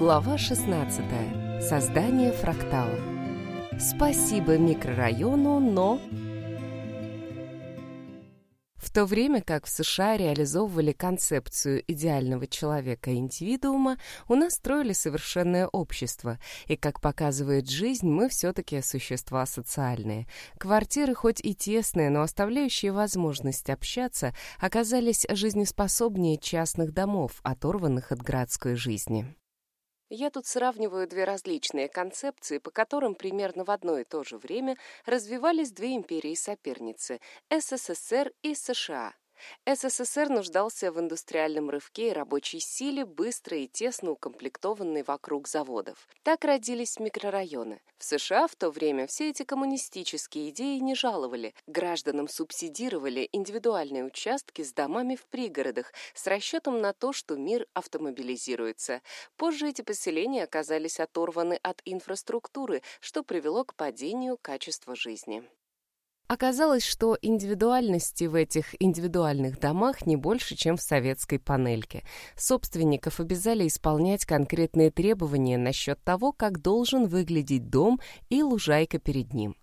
Глава 16. Создание фрактала. Спасибо микрорайону, но... В то время как в США реализовывали концепцию идеального человека-индивидуума, у нас строили совершенное общество, и, как показывает жизнь, мы все-таки существа социальные. Квартиры, хоть и тесные, но оставляющие возможность общаться, оказались жизнеспособнее частных домов, оторванных от городской жизни. Я тут сравниваю две различные концепции, по которым примерно в одно и то же время развивались две империи-соперницы – СССР и США. СССР нуждался в индустриальном рывке и рабочей силе, быстро и тесно укомплектованной вокруг заводов. Так родились микрорайоны. В США в то время все эти коммунистические идеи не жаловали. Гражданам субсидировали индивидуальные участки с домами в пригородах с расчетом на то, что мир автомобилизируется. Позже эти поселения оказались оторваны от инфраструктуры, что привело к падению качества жизни. Оказалось, что индивидуальности в этих индивидуальных домах не больше, чем в советской панельке. Собственников обязали исполнять конкретные требования насчет того, как должен выглядеть дом и лужайка перед ним.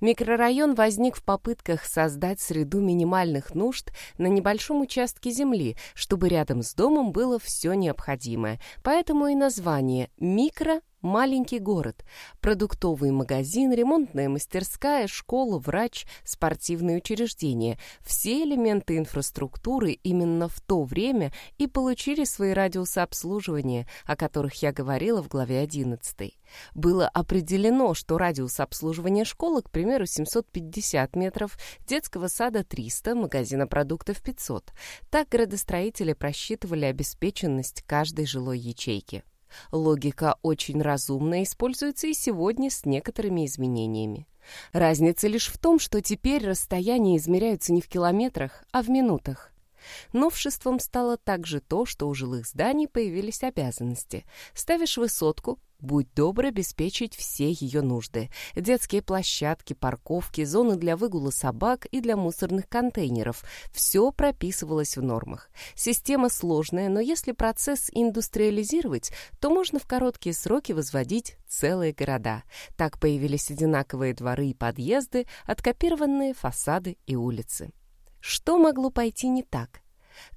Микрорайон возник в попытках создать среду минимальных нужд на небольшом участке земли, чтобы рядом с домом было все необходимое. Поэтому и название «микро» Маленький город, продуктовый магазин, ремонтная мастерская, школа, врач, спортивные учреждения – все элементы инфраструктуры именно в то время и получили свои радиусы обслуживания, о которых я говорила в главе 11. Было определено, что радиус обслуживания школы, к примеру, 750 метров, детского сада 300, магазина продуктов 500. Так градостроители просчитывали обеспеченность каждой жилой ячейки. Логика очень разумная используется и сегодня с некоторыми изменениями. Разница лишь в том, что теперь расстояния измеряются не в километрах, а в минутах. Новшеством стало также то, что у жилых зданий появились обязанности. Ставишь высотку, Будь добр обеспечить все ее нужды. Детские площадки, парковки, зоны для выгула собак и для мусорных контейнеров. Все прописывалось в нормах. Система сложная, но если процесс индустриализировать, то можно в короткие сроки возводить целые города. Так появились одинаковые дворы и подъезды, откопированные фасады и улицы. Что могло пойти не так?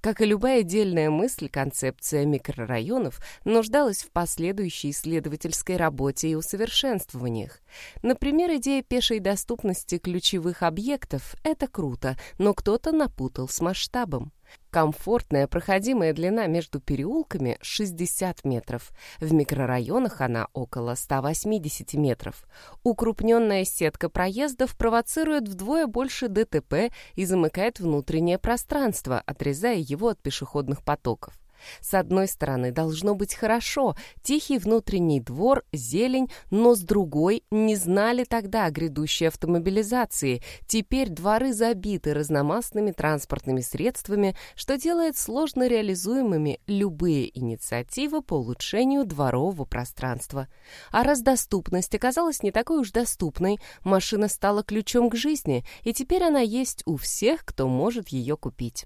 Как и любая отдельная мысль, концепция микрорайонов нуждалась в последующей исследовательской работе и усовершенствованиях. Например, идея пешей доступности ключевых объектов – это круто, но кто-то напутал с масштабом. Комфортная проходимая длина между переулками 60 метров. В микрорайонах она около 180 метров. Укрупненная сетка проездов провоцирует вдвое больше ДТП и замыкает внутреннее пространство, отрезая его от пешеходных потоков. С одной стороны, должно быть хорошо, тихий внутренний двор, зелень, но с другой, не знали тогда о грядущей автомобилизации. Теперь дворы забиты разномастными транспортными средствами, что делает сложно реализуемыми любые инициативы по улучшению дворового пространства. А раз доступность оказалась не такой уж доступной, машина стала ключом к жизни, и теперь она есть у всех, кто может ее купить.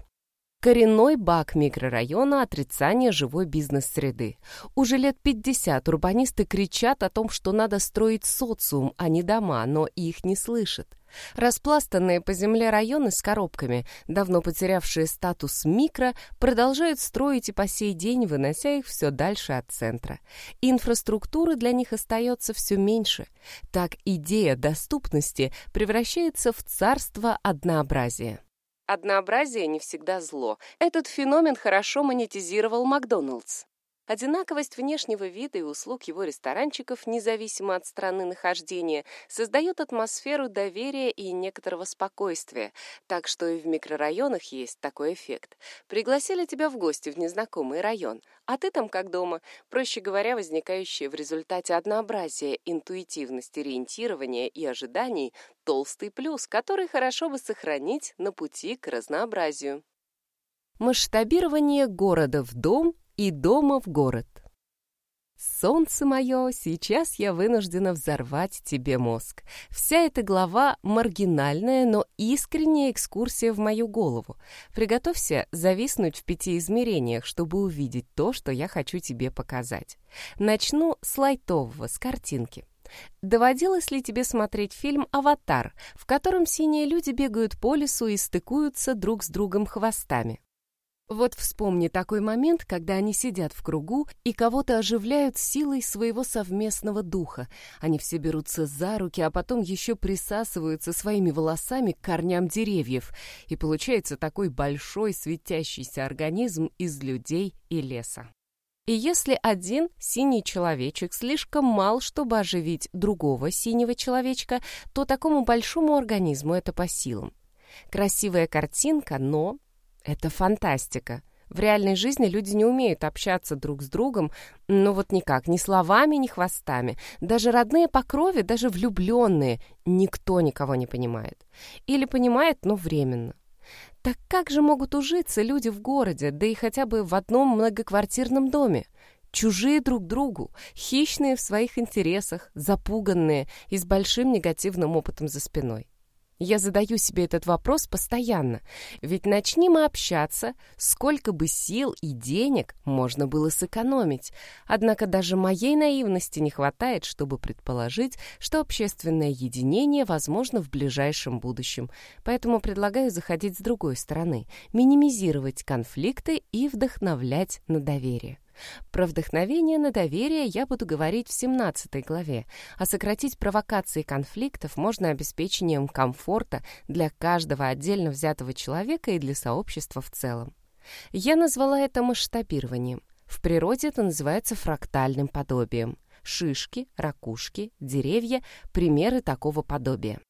Коренной баг микрорайона – отрицание живой бизнес-среды. Уже лет 50 урбанисты кричат о том, что надо строить социум, а не дома, но их не слышат. Распластанные по земле районы с коробками, давно потерявшие статус микро, продолжают строить и по сей день, вынося их все дальше от центра. Инфраструктуры для них остается все меньше. Так идея доступности превращается в царство однообразия. Однообразие не всегда зло. Этот феномен хорошо монетизировал Макдоналдс. Одинаковость внешнего вида и услуг его ресторанчиков, независимо от страны нахождения, создает атмосферу доверия и некоторого спокойствия, так что и в микрорайонах есть такой эффект. Пригласили тебя в гости в незнакомый район, а ты там как дома, проще говоря, возникающее в результате однообразия, интуитивности ориентирования и ожиданий толстый плюс, который хорошо бы сохранить на пути к разнообразию. Масштабирование города в дом и дома в город. Солнце мое, сейчас я вынуждена взорвать тебе мозг. Вся эта глава маргинальная, но искренняя экскурсия в мою голову. Приготовься зависнуть в пяти измерениях, чтобы увидеть то, что я хочу тебе показать. Начну с лайтового, с картинки. Доводилось ли тебе смотреть фильм «Аватар», в котором синие люди бегают по лесу и стыкуются друг с другом хвостами? Вот вспомни такой момент, когда они сидят в кругу и кого-то оживляют силой своего совместного духа. Они все берутся за руки, а потом еще присасываются своими волосами к корням деревьев. И получается такой большой светящийся организм из людей и леса. И если один синий человечек слишком мал, чтобы оживить другого синего человечка, то такому большому организму это по силам. Красивая картинка, но это фантастика. В реальной жизни люди не умеют общаться друг с другом, но вот никак, ни словами, ни хвостами. Даже родные по крови, даже влюбленные, никто никого не понимает. Или понимает, но временно. Так как же могут ужиться люди в городе, да и хотя бы в одном многоквартирном доме? Чужие друг другу, хищные в своих интересах, запуганные и с большим негативным опытом за спиной. Я задаю себе этот вопрос постоянно, ведь начни мы общаться, сколько бы сил и денег можно было сэкономить. Однако даже моей наивности не хватает, чтобы предположить, что общественное единение возможно в ближайшем будущем. Поэтому предлагаю заходить с другой стороны, минимизировать конфликты и вдохновлять на доверие. Про вдохновение на доверие я буду говорить в 17 главе, а сократить провокации конфликтов можно обеспечением комфорта для каждого отдельно взятого человека и для сообщества в целом. Я назвала это масштабированием. В природе это называется фрактальным подобием. Шишки, ракушки, деревья – примеры такого подобия.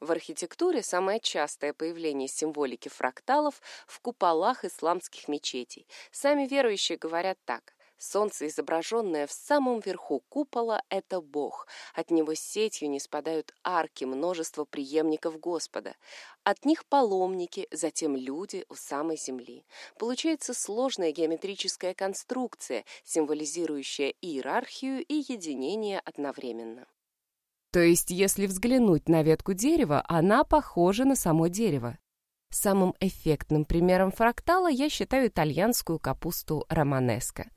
В архитектуре самое частое появление символики фракталов в куполах исламских мечетей. Сами верующие говорят так. Солнце, изображенное в самом верху купола, — это Бог. От него сетью не спадают арки, множество преемников Господа. От них паломники, затем люди у самой земли. Получается сложная геометрическая конструкция, символизирующая иерархию и единение одновременно. То есть, если взглянуть на ветку дерева, она похожа на само дерево. Самым эффектным примером фрактала я считаю итальянскую капусту романеско.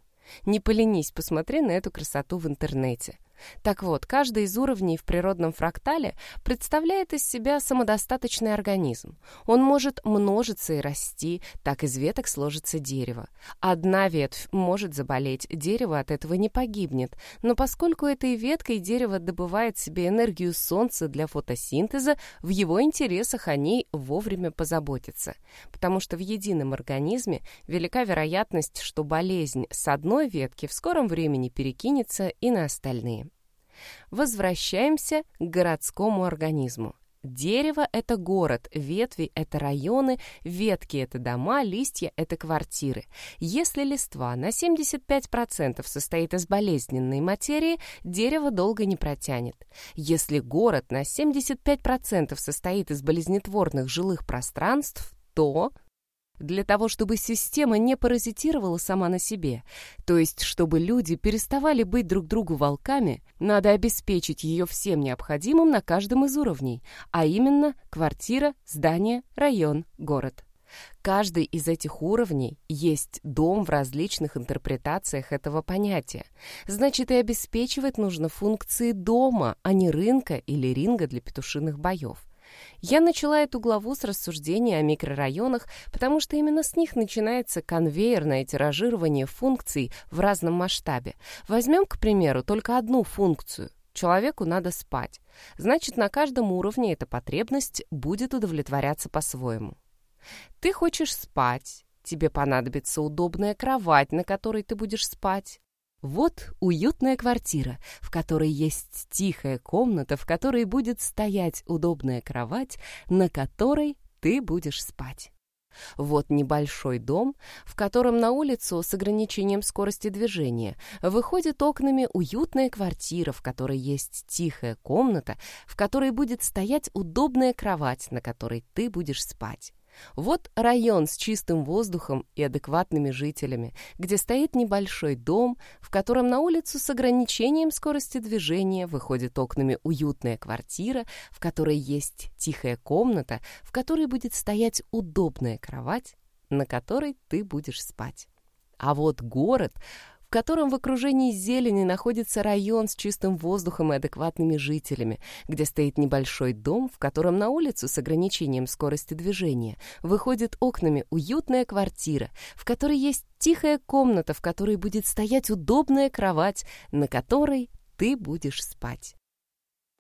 Не поленись, посмотри на эту красоту в интернете. Так вот, каждый из уровней в природном фрактале представляет из себя самодостаточный организм. Он может множиться и расти, так из веток сложится дерево. Одна ветвь может заболеть, дерево от этого не погибнет, но поскольку этой веткой дерево добывает себе энергию солнца для фотосинтеза, в его интересах о ней вовремя позаботиться. Потому что в едином организме велика вероятность, что болезнь с одной ветки в скором времени перекинется и на остальные. Возвращаемся к городскому организму. Дерево — это город, ветви — это районы, ветки — это дома, листья — это квартиры. Если листва на 75% состоит из болезненной материи, дерево долго не протянет. Если город на 75% состоит из болезнетворных жилых пространств, то для того, чтобы система не паразитировала сама на себе, то есть чтобы люди переставали быть друг другу волками, надо обеспечить ее всем необходимым на каждом из уровней, а именно квартира, здание, район, город. Каждый из этих уровней есть дом в различных интерпретациях этого понятия. Значит, и обеспечивать нужно функции дома, а не рынка или ринга для петушиных боев. Я начала эту главу с рассуждения о микрорайонах, потому что именно с них начинается конвейерное тиражирование функций в разном масштабе. Возьмем, к примеру, только одну функцию. Человеку надо спать. Значит, на каждом уровне эта потребность будет удовлетворяться по-своему. Ты хочешь спать. Тебе понадобится удобная кровать, на которой ты будешь спать. Вот уютная квартира, в которой есть тихая комната, в которой будет стоять удобная кровать, на которой ты будешь спать. Вот небольшой дом, в котором на улицу с ограничением скорости движения выходит окнами уютная квартира, в которой есть тихая комната, в которой будет стоять удобная кровать, на которой ты будешь спать. Вот район с чистым воздухом и адекватными жителями, где стоит небольшой дом, в котором на улицу с ограничением скорости движения выходит окнами уютная квартира, в которой есть тихая комната, в которой будет стоять удобная кровать, на которой ты будешь спать. А вот город, котором в окружении зелени находится район с чистым воздухом и адекватными жителями, где стоит небольшой дом, в котором на улицу с ограничением скорости движения выходит окнами уютная квартира, в которой есть тихая комната, в которой будет стоять удобная кровать, на которой ты будешь спать.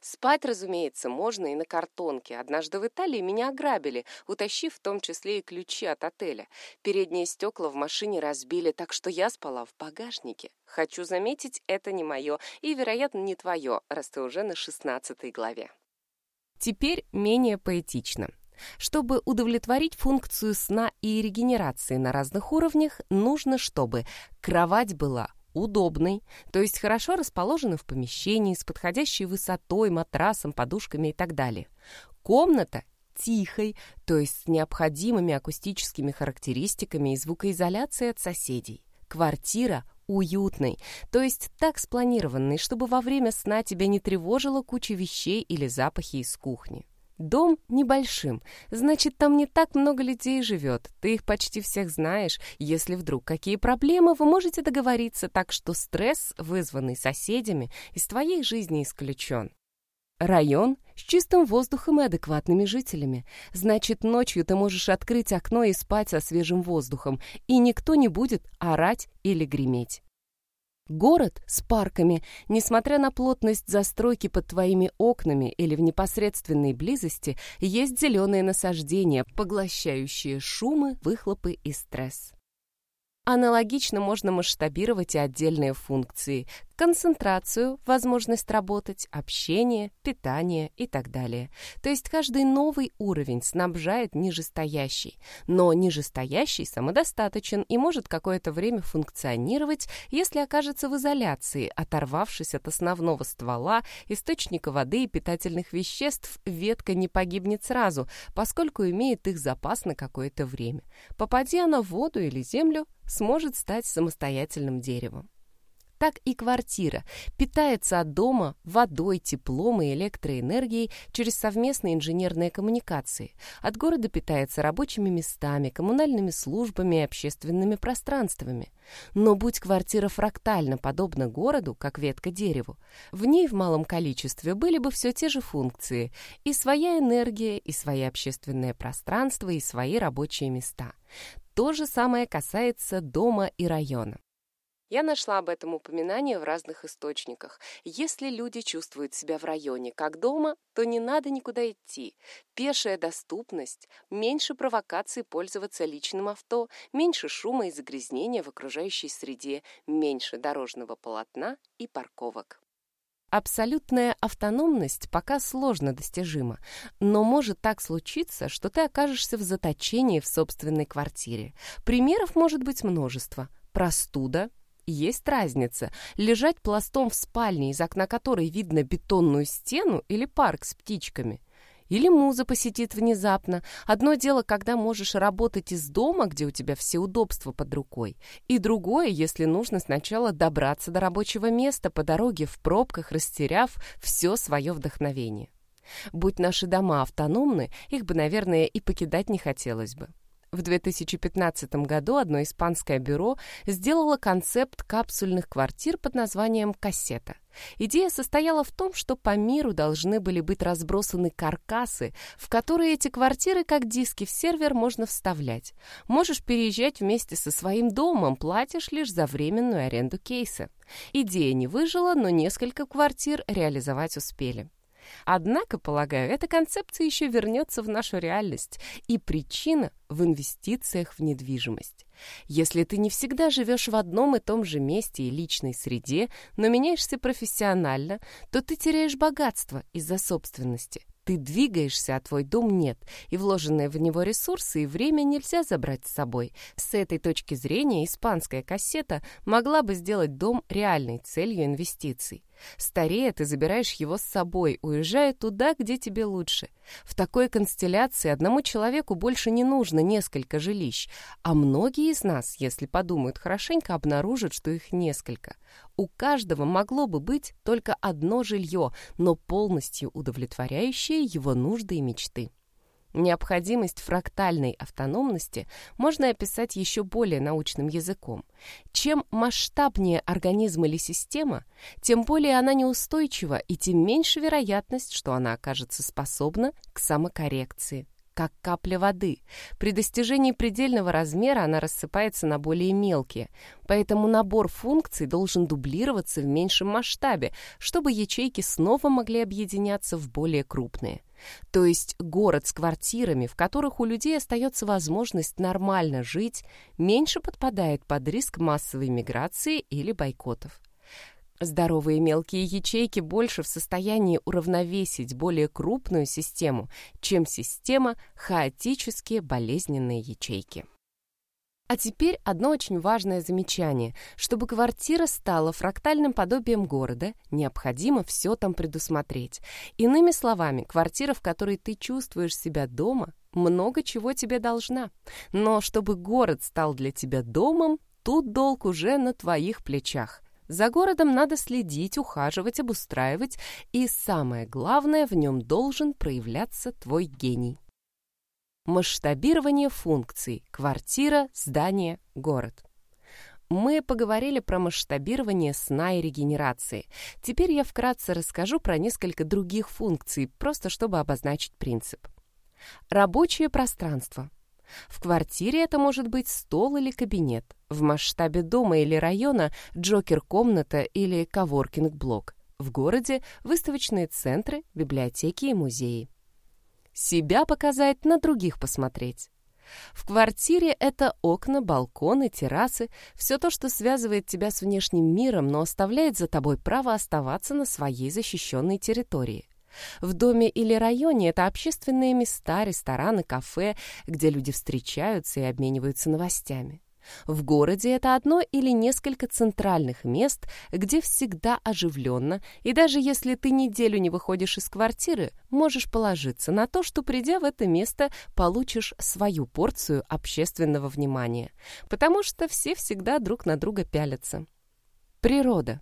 Спать, разумеется, можно и на картонке. Однажды в Италии меня ограбили, утащив в том числе и ключи от отеля. Передние стекла в машине разбили, так что я спала в багажнике. Хочу заметить, это не мое и, вероятно, не твое, раз ты уже на шестнадцатой главе. Теперь менее поэтично. Чтобы удовлетворить функцию сна и регенерации на разных уровнях, нужно, чтобы кровать была удобной, то есть хорошо расположена в помещении с подходящей высотой, матрасом, подушками и так далее. Комната тихой, то есть с необходимыми акустическими характеристиками и звукоизоляцией от соседей. Квартира уютной, то есть так спланированной, чтобы во время сна тебя не тревожила куча вещей или запахи из кухни. Дом небольшим, значит, там не так много людей живет. Ты их почти всех знаешь. Если вдруг какие проблемы, вы можете договориться, так что стресс, вызванный соседями, из твоей жизни исключен. Район с чистым воздухом и адекватными жителями. Значит, ночью ты можешь открыть окно и спать со свежим воздухом, и никто не будет орать или греметь. Город с парками, несмотря на плотность застройки под твоими окнами или в непосредственной близости, есть зеленые насаждения, поглощающие шумы, выхлопы и стресс. Аналогично можно масштабировать и отдельные функции – концентрацию, возможность работать, общение, питание и так далее. То есть каждый новый уровень снабжает нижестоящий, но нижестоящий самодостаточен и может какое-то время функционировать, если окажется в изоляции, оторвавшись от основного ствола, источника воды и питательных веществ, ветка не погибнет сразу, поскольку имеет их запас на какое-то время. Попади она в воду или землю – сможет стать самостоятельным деревом. Так и квартира питается от дома водой, теплом и электроэнергией через совместные инженерные коммуникации. От города питается рабочими местами, коммунальными службами и общественными пространствами. Но будь квартира фрактально подобна городу, как ветка дереву, в ней в малом количестве были бы все те же функции – и своя энергия, и свои общественные пространства, и свои рабочие места. То же самое касается дома и района. Я нашла об этом упоминание в разных источниках. Если люди чувствуют себя в районе как дома, то не надо никуда идти. Пешая доступность, меньше провокаций пользоваться личным авто, меньше шума и загрязнения в окружающей среде, меньше дорожного полотна и парковок. Абсолютная автономность пока сложно достижима, но может так случиться, что ты окажешься в заточении в собственной квартире. Примеров может быть множество. Простуда, есть разница, лежать пластом в спальне, из окна которой видно бетонную стену или парк с птичками – или муза посетит внезапно. Одно дело, когда можешь работать из дома, где у тебя все удобства под рукой. И другое, если нужно сначала добраться до рабочего места по дороге в пробках, растеряв все свое вдохновение. Будь наши дома автономны, их бы, наверное, и покидать не хотелось бы. В 2015 году одно испанское бюро сделало концепт капсульных квартир под названием «Кассета». Идея состояла в том, что по миру должны были быть разбросаны каркасы, в которые эти квартиры, как диски в сервер, можно вставлять. Можешь переезжать вместе со своим домом, платишь лишь за временную аренду кейса. Идея не выжила, но несколько квартир реализовать успели. Однако, полагаю, эта концепция еще вернется в нашу реальность, и причина в инвестициях в недвижимость. Если ты не всегда живешь в одном и том же месте и личной среде, но меняешься профессионально, то ты теряешь богатство из-за собственности. Ты двигаешься, а твой дом нет, и вложенные в него ресурсы и время нельзя забрать с собой. С этой точки зрения испанская кассета могла бы сделать дом реальной целью инвестиций. Старея, ты забираешь его с собой, уезжая туда, где тебе лучше. В такой констелляции одному человеку больше не нужно несколько жилищ, а многие из нас, если подумают хорошенько, обнаружат, что их несколько. У каждого могло бы быть только одно жилье, но полностью удовлетворяющее его нужды и мечты. Необходимость фрактальной автономности можно описать еще более научным языком. Чем масштабнее организм или система, тем более она неустойчива и тем меньше вероятность, что она окажется способна к самокоррекции как капля воды. При достижении предельного размера она рассыпается на более мелкие, поэтому набор функций должен дублироваться в меньшем масштабе, чтобы ячейки снова могли объединяться в более крупные. То есть город с квартирами, в которых у людей остается возможность нормально жить, меньше подпадает под риск массовой миграции или бойкотов. Здоровые мелкие ячейки больше в состоянии уравновесить более крупную систему, чем система хаотические болезненные ячейки. А теперь одно очень важное замечание. Чтобы квартира стала фрактальным подобием города, необходимо все там предусмотреть. Иными словами, квартира, в которой ты чувствуешь себя дома, много чего тебе должна. Но чтобы город стал для тебя домом, тут долг уже на твоих плечах. За городом надо следить, ухаживать, обустраивать, и самое главное, в нем должен проявляться твой гений. Масштабирование функций. Квартира, здание, город. Мы поговорили про масштабирование сна и регенерации. Теперь я вкратце расскажу про несколько других функций, просто чтобы обозначить принцип. Рабочее пространство. В квартире это может быть стол или кабинет. В масштабе дома или района – джокер-комната или коворкинг-блок. В городе – выставочные центры, библиотеки и музеи себя показать, на других посмотреть. В квартире это окна, балконы, террасы, все то, что связывает тебя с внешним миром, но оставляет за тобой право оставаться на своей защищенной территории. В доме или районе это общественные места, рестораны, кафе, где люди встречаются и обмениваются новостями. В городе это одно или несколько центральных мест, где всегда оживленно, и даже если ты неделю не выходишь из квартиры, можешь положиться на то, что, придя в это место, получишь свою порцию общественного внимания, потому что все всегда друг на друга пялятся. Природа.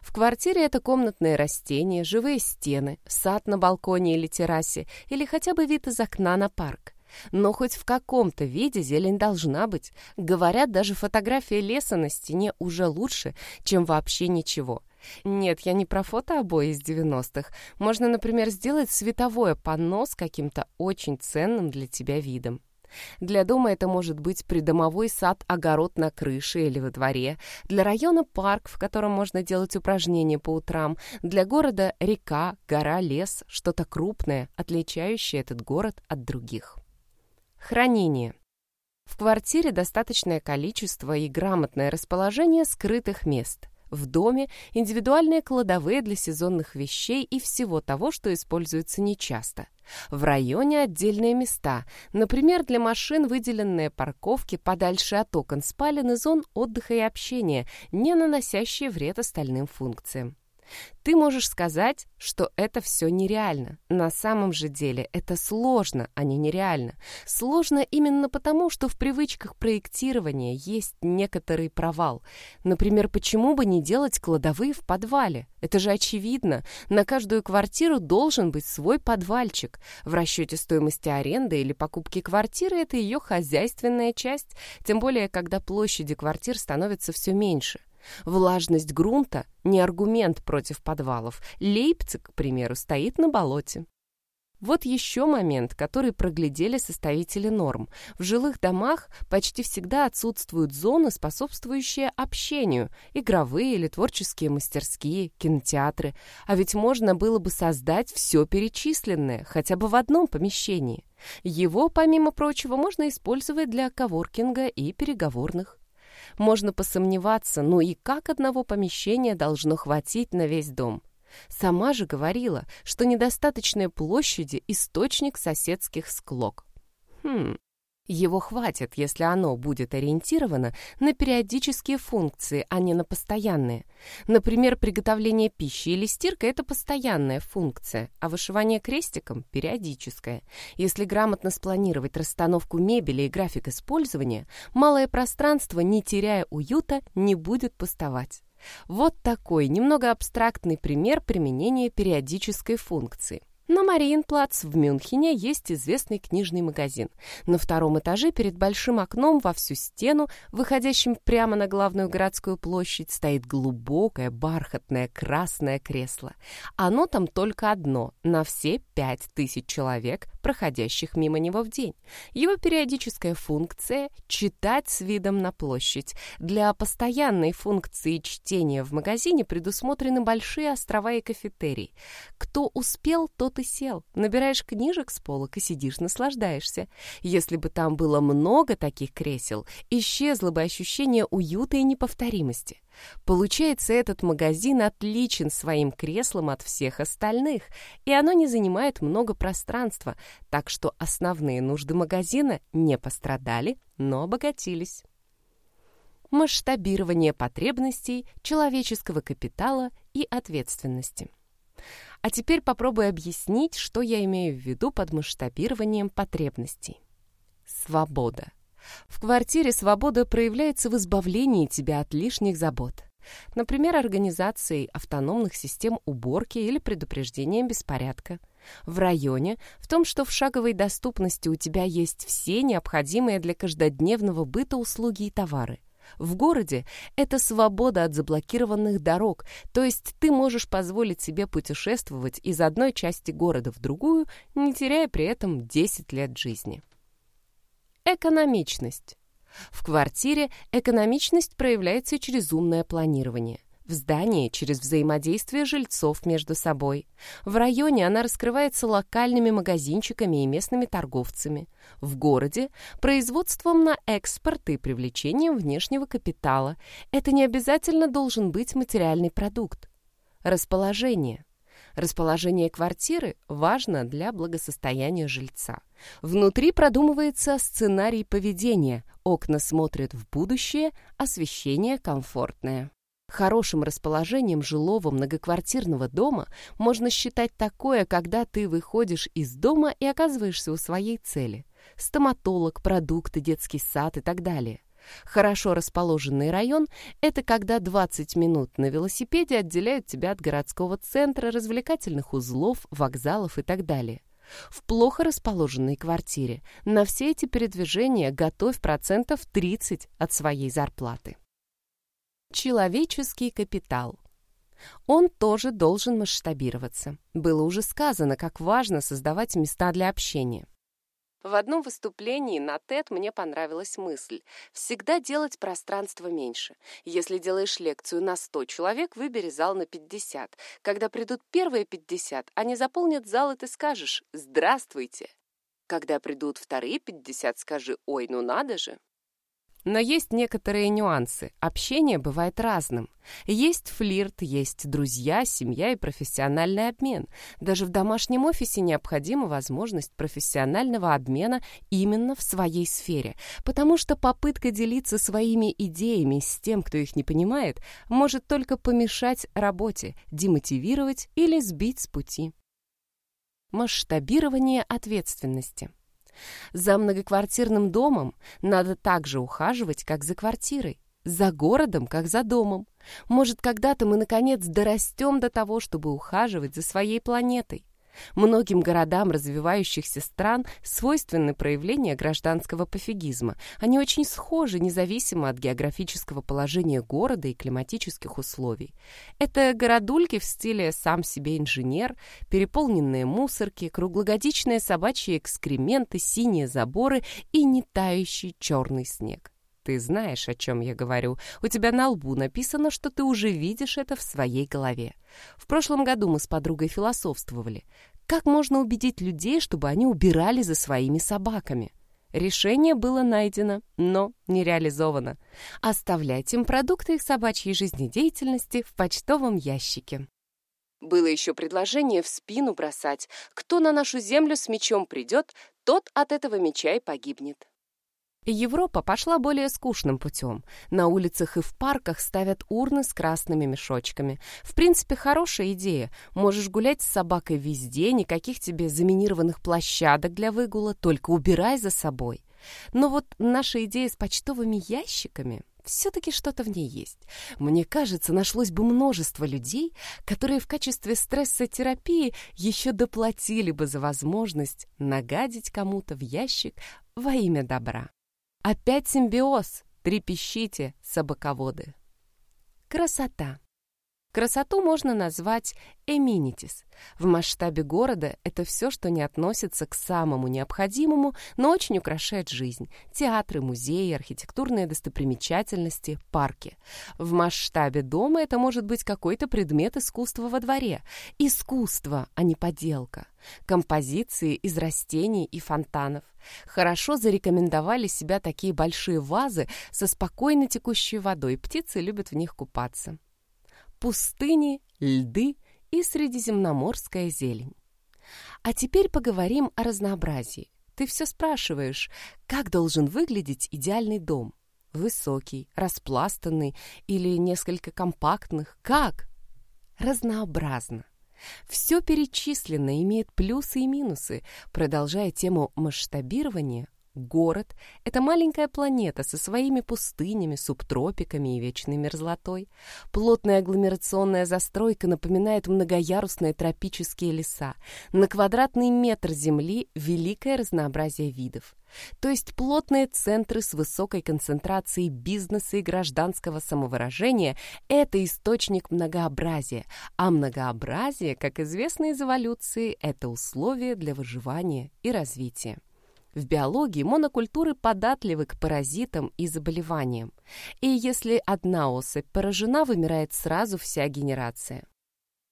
В квартире это комнатные растения, живые стены, сад на балконе или террасе, или хотя бы вид из окна на парк. Но хоть в каком-то виде зелень должна быть. Говорят, даже фотография леса на стене уже лучше, чем вообще ничего. Нет, я не про фотообои из 90-х. Можно, например, сделать световое панно с каким-то очень ценным для тебя видом. Для дома это может быть придомовой сад-огород на крыше или во дворе, для района парк, в котором можно делать упражнения по утрам, для города река, гора, лес, что-то крупное, отличающее этот город от других. Хранение. В квартире достаточное количество и грамотное расположение скрытых мест. В доме индивидуальные кладовые для сезонных вещей и всего того, что используется нечасто. В районе отдельные места, например, для машин выделенные парковки подальше от окон спален и зон отдыха и общения, не наносящие вред остальным функциям. Ты можешь сказать, что это все нереально. На самом же деле это сложно, а не нереально. Сложно именно потому, что в привычках проектирования есть некоторый провал. Например, почему бы не делать кладовые в подвале? Это же очевидно. На каждую квартиру должен быть свой подвальчик. В расчете стоимости аренды или покупки квартиры это ее хозяйственная часть, тем более, когда площади квартир становятся все меньше. Влажность грунта – не аргумент против подвалов. Лейпциг, к примеру, стоит на болоте. Вот еще момент, который проглядели составители норм. В жилых домах почти всегда отсутствуют зоны, способствующие общению, игровые или творческие мастерские, кинотеатры. А ведь можно было бы создать все перечисленное, хотя бы в одном помещении. Его, помимо прочего, можно использовать для коворкинга и переговорных. Можно посомневаться, ну и как одного помещения должно хватить на весь дом? Сама же говорила, что недостаточные площади – источник соседских склок. Хм, Его хватит, если оно будет ориентировано на периодические функции, а не на постоянные. Например, приготовление пищи или стирка – это постоянная функция, а вышивание крестиком – периодическая. Если грамотно спланировать расстановку мебели и график использования, малое пространство, не теряя уюта, не будет пустовать. Вот такой немного абстрактный пример применения периодической функции. На Мариенплац в Мюнхене есть известный книжный магазин. На втором этаже перед большим окном во всю стену, выходящим прямо на главную городскую площадь, стоит глубокое бархатное красное кресло. Оно там только одно, на все пять тысяч человек, проходящих мимо него в день. Его периодическая функция — читать с видом на площадь. Для постоянной функции чтения в магазине предусмотрены большие острова и кафетерий. Кто успел, тот и сел. Набираешь книжек с полок и сидишь, наслаждаешься. Если бы там было много таких кресел, исчезло бы ощущение уюта и неповторимости. Получается, этот магазин отличен своим креслом от всех остальных, и оно не занимает много пространства, так что основные нужды магазина не пострадали, но обогатились. Масштабирование потребностей, человеческого капитала и ответственности. А теперь попробуй объяснить, что я имею в виду под масштабированием потребностей. Свобода. В квартире свобода проявляется в избавлении тебя от лишних забот. Например, организацией автономных систем уборки или предупреждением беспорядка. В районе в том, что в шаговой доступности у тебя есть все необходимые для каждодневного быта услуги и товары – в городе это свобода от заблокированных дорог, то есть ты можешь позволить себе путешествовать из одной части города в другую, не теряя при этом 10 лет жизни. Экономичность. В квартире экономичность проявляется через умное планирование – в здании через взаимодействие жильцов между собой. В районе она раскрывается локальными магазинчиками и местными торговцами. В городе – производством на экспорт и привлечением внешнего капитала. Это не обязательно должен быть материальный продукт. Расположение. Расположение квартиры важно для благосостояния жильца. Внутри продумывается сценарий поведения. Окна смотрят в будущее, освещение комфортное. Хорошим расположением жилого многоквартирного дома можно считать такое, когда ты выходишь из дома и оказываешься у своей цели. Стоматолог, продукты, детский сад и так далее. Хорошо расположенный район – это когда 20 минут на велосипеде отделяют тебя от городского центра, развлекательных узлов, вокзалов и так далее. В плохо расположенной квартире на все эти передвижения готовь процентов 30 от своей зарплаты. Человеческий капитал. Он тоже должен масштабироваться. Было уже сказано, как важно создавать места для общения. В одном выступлении на TED мне понравилась мысль «всегда делать пространство меньше. Если делаешь лекцию на 100 человек, выбери зал на 50. Когда придут первые 50, они заполнят зал, и ты скажешь «здравствуйте». Когда придут вторые 50, скажи «ой, ну надо же». Но есть некоторые нюансы. Общение бывает разным. Есть флирт, есть друзья, семья и профессиональный обмен. Даже в домашнем офисе необходима возможность профессионального обмена именно в своей сфере, потому что попытка делиться своими идеями с тем, кто их не понимает, может только помешать работе, демотивировать или сбить с пути. Масштабирование ответственности. За многоквартирным домом надо так же ухаживать, как за квартирой. За городом, как за домом. Может, когда-то мы, наконец, дорастем до того, чтобы ухаживать за своей планетой. Многим городам развивающихся стран свойственны проявления гражданского пофигизма. Они очень схожи, независимо от географического положения города и климатических условий. Это городульки в стиле «сам себе инженер», переполненные мусорки, круглогодичные собачьи экскременты, синие заборы и нетающий черный снег. Ты знаешь, о чем я говорю. У тебя на лбу написано, что ты уже видишь это в своей голове. В прошлом году мы с подругой философствовали. Как можно убедить людей, чтобы они убирали за своими собаками? Решение было найдено, но не реализовано. Оставлять им продукты их собачьей жизнедеятельности в почтовом ящике. Было еще предложение в спину бросать. Кто на нашу землю с мечом придет, тот от этого меча и погибнет. Европа пошла более скучным путем. На улицах и в парках ставят урны с красными мешочками. В принципе, хорошая идея. Можешь гулять с собакой везде, никаких тебе заминированных площадок для выгула, только убирай за собой. Но вот наша идея с почтовыми ящиками все-таки что-то в ней есть. Мне кажется, нашлось бы множество людей, которые в качестве стрессотерапии еще доплатили бы за возможность нагадить кому-то в ящик во имя добра. Опять симбиоз, трепещите, собаководы. Красота. Красоту можно назвать эминитис. В масштабе города это все, что не относится к самому необходимому, но очень украшает жизнь. Театры, музеи, архитектурные достопримечательности, парки. В масштабе дома это может быть какой-то предмет искусства во дворе. Искусство, а не поделка. Композиции из растений и фонтанов. Хорошо зарекомендовали себя такие большие вазы со спокойно текущей водой. Птицы любят в них купаться пустыни, льды и средиземноморская зелень. А теперь поговорим о разнообразии. Ты все спрашиваешь, как должен выглядеть идеальный дом? Высокий, распластанный или несколько компактных? Как? Разнообразно. Все перечислено имеет плюсы и минусы. Продолжая тему масштабирования, Город — это маленькая планета со своими пустынями, субтропиками и вечной мерзлотой. Плотная агломерационная застройка напоминает многоярусные тропические леса. На квадратный метр Земли — великое разнообразие видов. То есть плотные центры с высокой концентрацией бизнеса и гражданского самовыражения – это источник многообразия, а многообразие, как известно из эволюции, это условие для выживания и развития. В биологии монокультуры податливы к паразитам и заболеваниям. И если одна особь поражена, вымирает сразу вся генерация.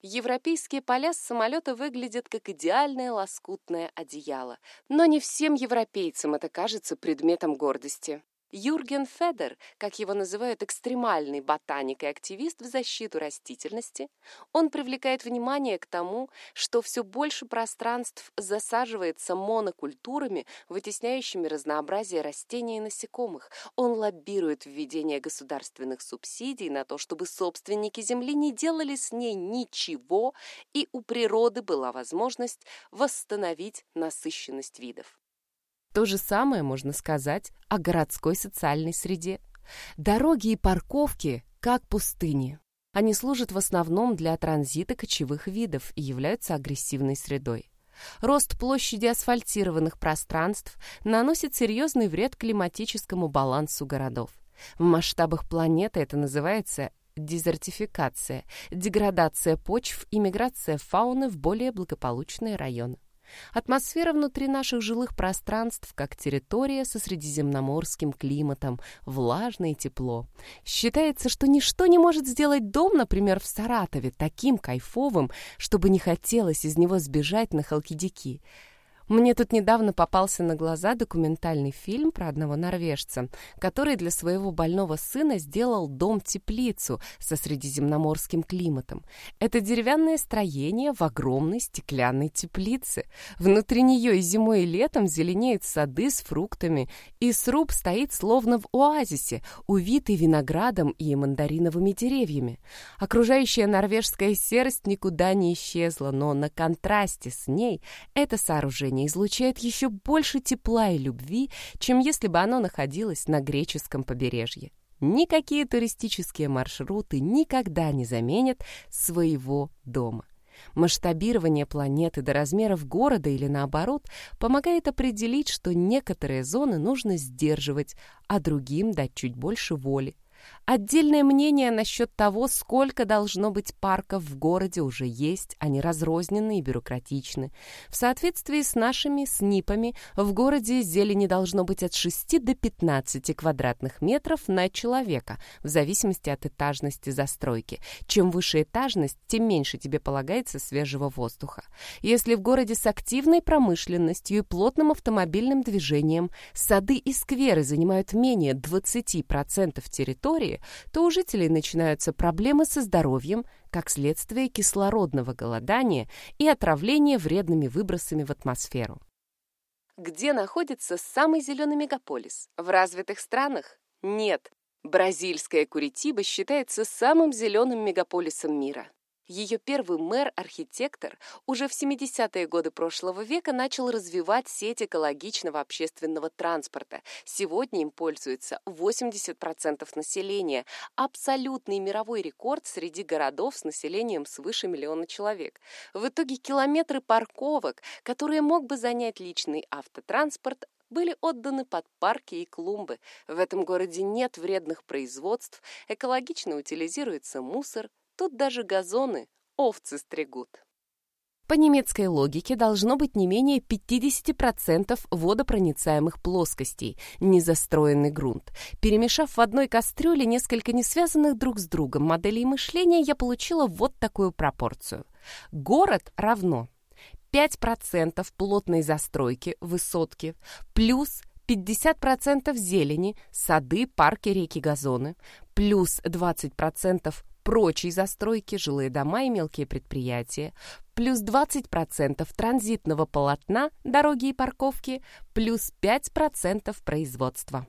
Европейские поля с самолета выглядят как идеальное лоскутное одеяло, но не всем европейцам это кажется предметом гордости. Юрген Федер, как его называют экстремальный ботаник и активист в защиту растительности, он привлекает внимание к тому, что все больше пространств засаживается монокультурами, вытесняющими разнообразие растений и насекомых. Он лоббирует введение государственных субсидий на то, чтобы собственники земли не делали с ней ничего, и у природы была возможность восстановить насыщенность видов. То же самое можно сказать о городской социальной среде. Дороги и парковки как пустыни. Они служат в основном для транзита кочевых видов и являются агрессивной средой. Рост площади асфальтированных пространств наносит серьезный вред климатическому балансу городов. В масштабах планеты это называется дезертификация, деградация почв и миграция фауны в более благополучные районы. Атмосфера внутри наших жилых пространств, как территория со средиземноморским климатом, влажное тепло. Считается, что ничто не может сделать дом, например, в Саратове, таким кайфовым, чтобы не хотелось из него сбежать на Халкидики. Мне тут недавно попался на глаза документальный фильм про одного норвежца, который для своего больного сына сделал дом-теплицу со средиземноморским климатом. Это деревянное строение в огромной стеклянной теплице. Внутри нее и зимой, и летом зеленеют сады с фруктами, и сруб стоит словно в оазисе, увитый виноградом и мандариновыми деревьями. Окружающая норвежская серость никуда не исчезла, но на контрасте с ней это сооружение состояние излучает еще больше тепла и любви, чем если бы оно находилось на греческом побережье. Никакие туристические маршруты никогда не заменят своего дома. Масштабирование планеты до размеров города или наоборот помогает определить, что некоторые зоны нужно сдерживать, а другим дать чуть больше воли. Отдельное мнение насчет того, сколько должно быть парков в городе уже есть, они разрознены и бюрократичны. В соответствии с нашими СНИПами в городе зелени должно быть от 6 до 15 квадратных метров на человека, в зависимости от этажности застройки. Чем выше этажность, тем меньше тебе полагается свежего воздуха. Если в городе с активной промышленностью и плотным автомобильным движением сады и скверы занимают менее 20% территории, то у жителей начинаются проблемы со здоровьем, как следствие кислородного голодания и отравления вредными выбросами в атмосферу. Где находится самый зеленый мегаполис? В развитых странах? Нет. Бразильская Куритиба считается самым зеленым мегаполисом мира. Ее первый мэр-архитектор уже в 70-е годы прошлого века начал развивать сеть экологичного общественного транспорта. Сегодня им пользуется 80% населения. Абсолютный мировой рекорд среди городов с населением свыше миллиона человек. В итоге километры парковок, которые мог бы занять личный автотранспорт, были отданы под парки и клумбы. В этом городе нет вредных производств, экологично утилизируется мусор, Тут даже газоны овцы стригут. По немецкой логике должно быть не менее 50% водопроницаемых плоскостей, незастроенный грунт. Перемешав в одной кастрюле несколько несвязанных друг с другом моделей мышления, я получила вот такую пропорцию. Город равно 5% плотной застройки, высотки, плюс 50% зелени, сады, парки, реки, газоны, плюс 20% прочей застройки, жилые дома и мелкие предприятия, плюс 20% транзитного полотна, дороги и парковки, плюс 5% производства.